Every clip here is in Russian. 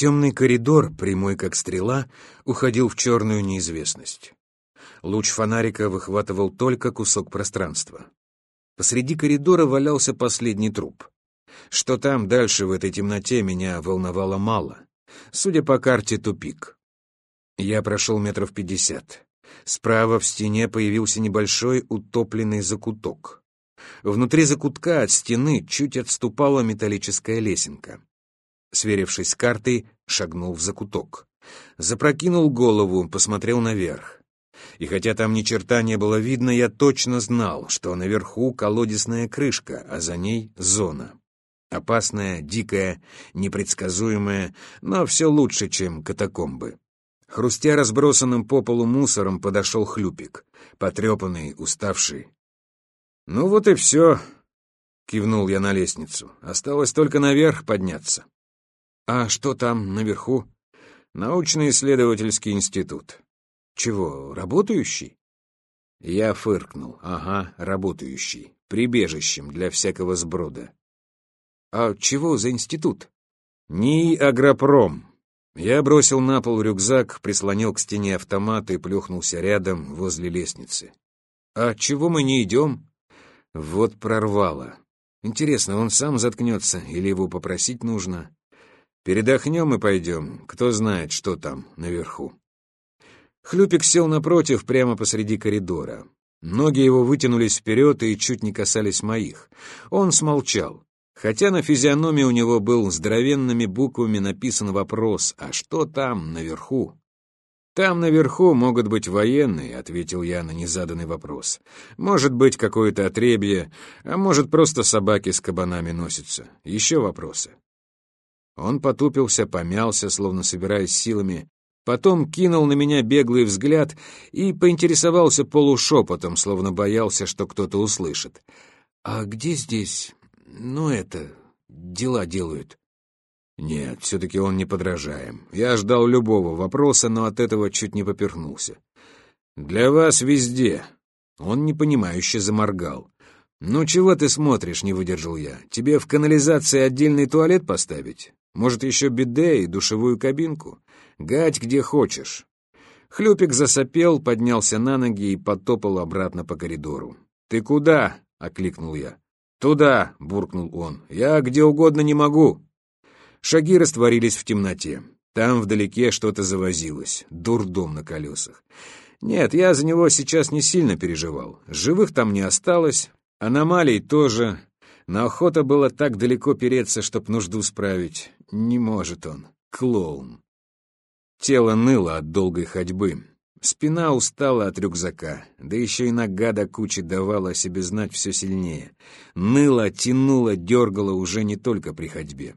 Темный коридор, прямой как стрела, уходил в черную неизвестность. Луч фонарика выхватывал только кусок пространства. Посреди коридора валялся последний труп. Что там дальше в этой темноте меня волновало мало. Судя по карте, тупик. Я прошел метров пятьдесят. Справа в стене появился небольшой утопленный закуток. Внутри закутка от стены чуть отступала металлическая лесенка. Сверившись с картой, шагнул в закуток. Запрокинул голову, посмотрел наверх. И хотя там ни черта не было видно, я точно знал, что наверху колодесная крышка, а за ней зона. Опасная, дикая, непредсказуемая, но все лучше, чем катакомбы. Хрустя разбросанным по полу мусором, подошел хлюпик, потрепанный, уставший. «Ну вот и все», — кивнул я на лестницу. «Осталось только наверх подняться». «А что там, наверху?» «Научно-исследовательский институт». «Чего, работающий?» Я фыркнул. «Ага, работающий. Прибежищем для всякого сброда». «А чего за институт?» «НИИ Агропром», я бросил на пол рюкзак, прислонил к стене автомат и плюхнулся рядом, возле лестницы. «А чего мы не идем?» Вот прорвало. Интересно, он сам заткнется или его попросить нужно? Передохнем и пойдем. Кто знает, что там наверху. Хлюпик сел напротив, прямо посреди коридора. Ноги его вытянулись вперед и чуть не касались моих. Он смолчал. Хотя на физиономии у него был здоровенными буквами написан вопрос «А что там, наверху?» «Там наверху могут быть военные», — ответил я на незаданный вопрос. «Может быть, какое-то отребье, а может, просто собаки с кабанами носятся. Еще вопросы?» Он потупился, помялся, словно собираясь силами, потом кинул на меня беглый взгляд и поинтересовался полушепотом, словно боялся, что кто-то услышит. «А где здесь ну, это, дела делают. Нет, все-таки он не подражаем. Я ждал любого вопроса, но от этого чуть не поперхнулся. Для вас везде. Он непонимающе заморгал. «Ну чего ты смотришь?» — не выдержал я. «Тебе в канализации отдельный туалет поставить? Может, еще биде и душевую кабинку? Гать где хочешь». Хлюпик засопел, поднялся на ноги и потопал обратно по коридору. «Ты куда?» — окликнул я. «Туда!» — буркнул он. «Я где угодно не могу!» Шаги растворились в темноте. Там вдалеке что-то завозилось. Дурдом на колесах. Нет, я за него сейчас не сильно переживал. Живых там не осталось, аномалий тоже. На охота было так далеко переться, чтоб нужду справить. Не может он. Клоун. Тело ныло от долгой ходьбы. Спина устала от рюкзака, да еще и нога до кучи давала о себе знать все сильнее. Ныла, тянула, дергала уже не только при ходьбе.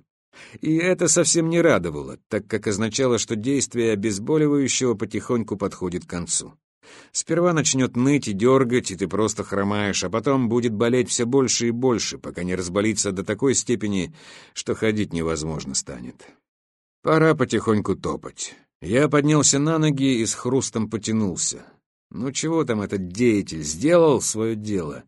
И это совсем не радовало, так как означало, что действие обезболивающего потихоньку подходит к концу. Сперва начнет ныть и дергать, и ты просто хромаешь, а потом будет болеть все больше и больше, пока не разболится до такой степени, что ходить невозможно станет. Пора потихоньку топать. Я поднялся на ноги и с хрустом потянулся. Ну чего там этот деятель, сделал свое дело.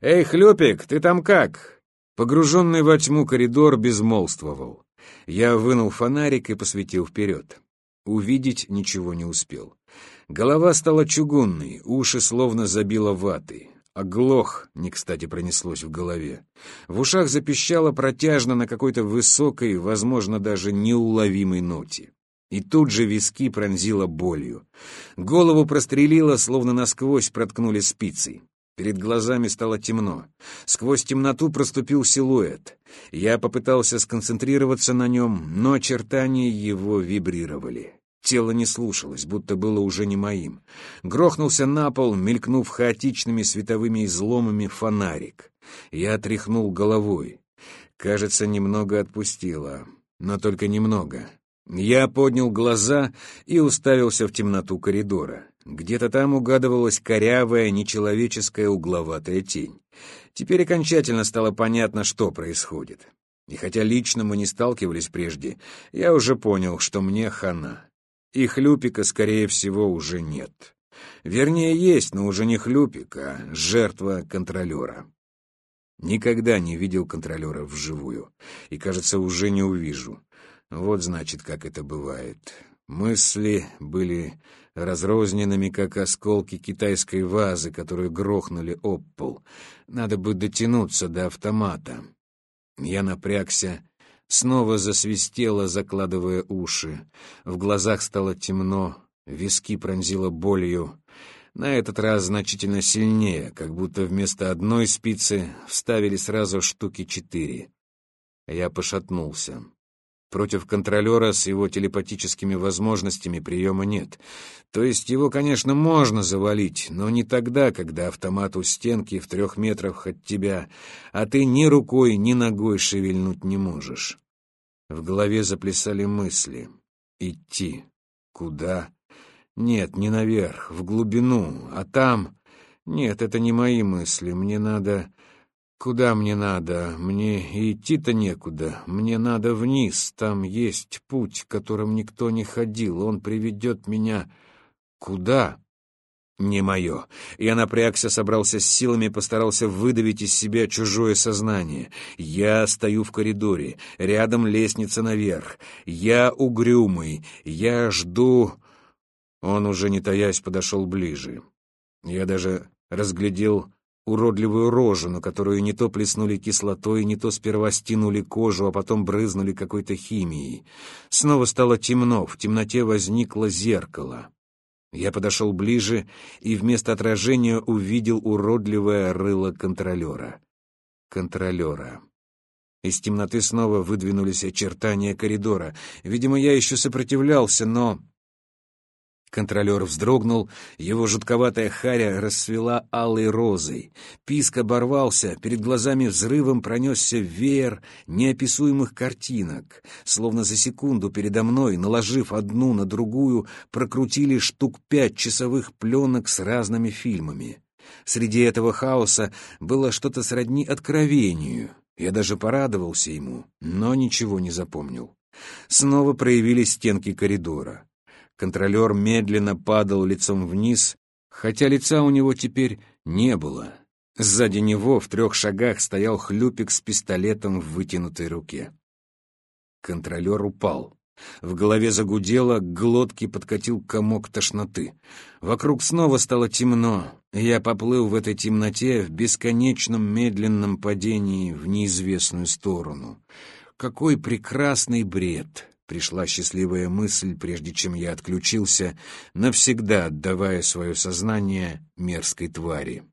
«Эй, Хлюпик, ты там как?» Погруженный во тьму коридор безмолвствовал. Я вынул фонарик и посветил вперед. Увидеть ничего не успел. Голова стала чугунной, уши словно забило ватой. Оглох, не кстати пронеслось в голове. В ушах запищало протяжно на какой-то высокой, возможно, даже неуловимой ноте. И тут же виски пронзило болью. Голову прострелило, словно насквозь проткнули спицей. Перед глазами стало темно. Сквозь темноту проступил силуэт. Я попытался сконцентрироваться на нем, но очертания его вибрировали. Тело не слушалось, будто было уже не моим. Грохнулся на пол, мелькнув хаотичными световыми изломами фонарик. Я тряхнул головой. Кажется, немного отпустило, но только немного. Я поднял глаза и уставился в темноту коридора. Где-то там угадывалась корявая, нечеловеческая угловатая тень. Теперь окончательно стало понятно, что происходит. И хотя лично мы не сталкивались прежде, я уже понял, что мне хана. И хлюпика, скорее всего, уже нет. Вернее, есть, но уже не хлюпик, а жертва контролера. Никогда не видел контролера вживую. И, кажется, уже не увижу. Вот, значит, как это бывает. Мысли были разрозненными, как осколки китайской вазы, которую грохнули об пол. Надо бы дотянуться до автомата. Я напрягся, снова засвистело, закладывая уши. В глазах стало темно, виски пронзило болью. На этот раз значительно сильнее, как будто вместо одной спицы вставили сразу штуки четыре. Я пошатнулся. Против контролера с его телепатическими возможностями приема нет. То есть его, конечно, можно завалить, но не тогда, когда автомат у стенки в трех метрах от тебя, а ты ни рукой, ни ногой шевельнуть не можешь. В голове заплясали мысли. Идти. Куда? Нет, не наверх, в глубину, а там... Нет, это не мои мысли, мне надо... Куда мне надо? Мне идти-то некуда. Мне надо вниз. Там есть путь, которым никто не ходил. Он приведет меня... Куда? Не мое. Я напрягся, собрался с силами, постарался выдавить из себя чужое сознание. Я стою в коридоре, рядом лестница наверх. Я угрюмый, я жду... Он уже не таясь подошел ближе. Я даже разглядел уродливую рожу, на которую не то плеснули кислотой, не то сперва стянули кожу, а потом брызнули какой-то химией. Снова стало темно, в темноте возникло зеркало. Я подошел ближе и вместо отражения увидел уродливое рыло контролера. Контролера. Из темноты снова выдвинулись очертания коридора. Видимо, я еще сопротивлялся, но Контролер вздрогнул, его жутковатая харя расцвела алой розой. Писк оборвался, перед глазами взрывом пронесся веер неописуемых картинок. Словно за секунду передо мной, наложив одну на другую, прокрутили штук пять часовых пленок с разными фильмами. Среди этого хаоса было что-то сродни откровению. Я даже порадовался ему, но ничего не запомнил. Снова проявились стенки коридора. Контролер медленно падал лицом вниз, хотя лица у него теперь не было. Сзади него в трех шагах стоял хлюпик с пистолетом в вытянутой руке. Контролер упал. В голове загудело, к глотке подкатил комок тошноты. Вокруг снова стало темно. Я поплыл в этой темноте в бесконечном медленном падении в неизвестную сторону. Какой прекрасный бред! Пришла счастливая мысль, прежде чем я отключился, навсегда отдавая свое сознание мерзкой твари.